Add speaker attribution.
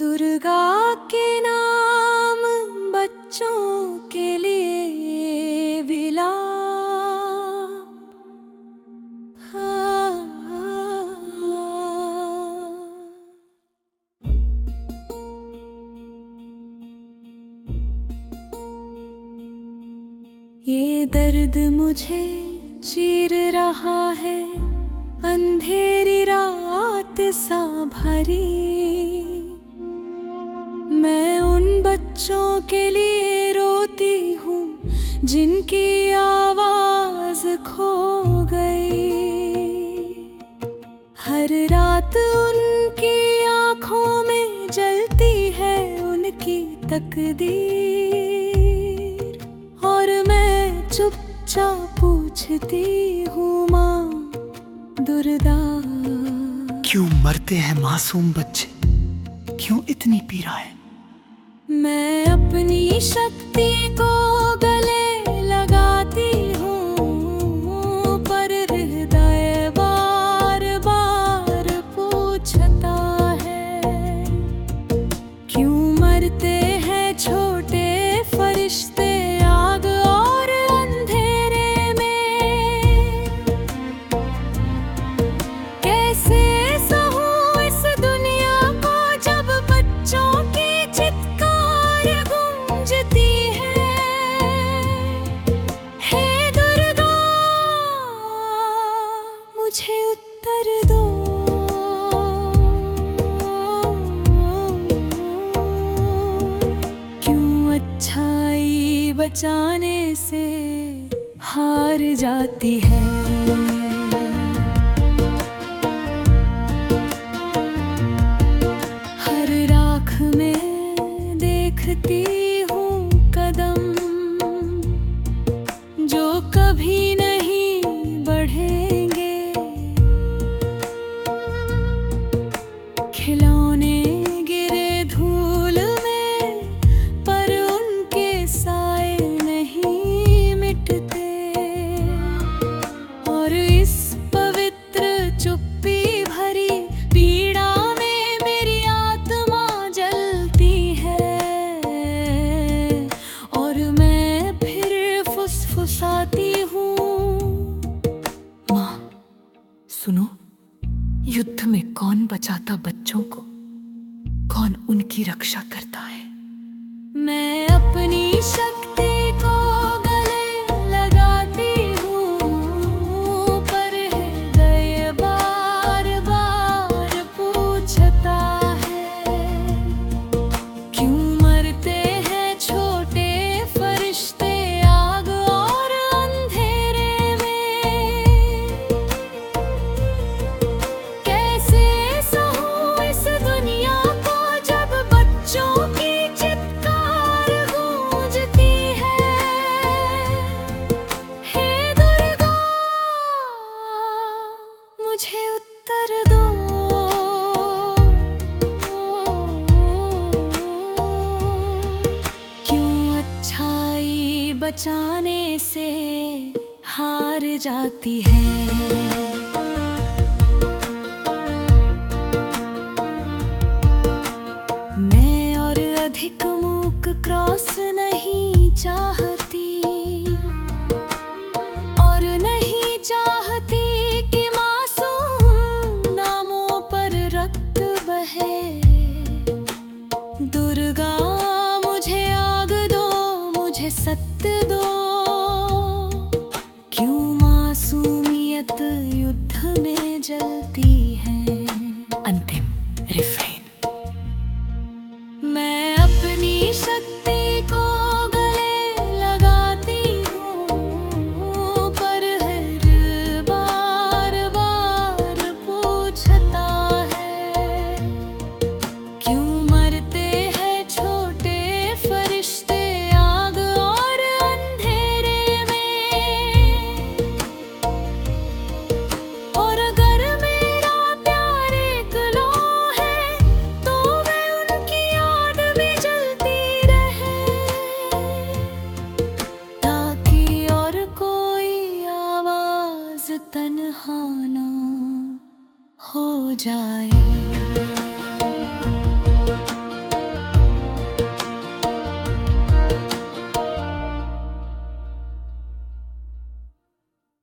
Speaker 1: दुर्गा के नाम बच्चों के लिए विला ये दर्द मुझे चीर रहा है, अंधेरी रात सा भरी। बच्चों के लिए रोती हूँ, जिनकी आवाज़ खो गई। हर रात उनकी आँखों में जलती है उनकी तकदीर। और मैं चुपचाप पूछती हूँ, माँ, दुर्दा।
Speaker 2: क्यों मरते हैं मासूम बच्चे? क्यों इतनी पीड़ा है?
Speaker 1: मैं अपनी शक्ति को गले लगाती बचाने से हार जाती है। हर राख में देखती हूँ कदम जो कभी
Speaker 2: बचाता बच्चों को कौन उनकी रक्षा करता है?
Speaker 1: मैं अपनी शक्ति बचाने से हार जाती है। मैं और अधिक मूक क्रॉस नहीं चाहती और नहीं चाहती कि मासूम नामों पर रक्त बहे। दुर्गा तन्हाना हो जाए।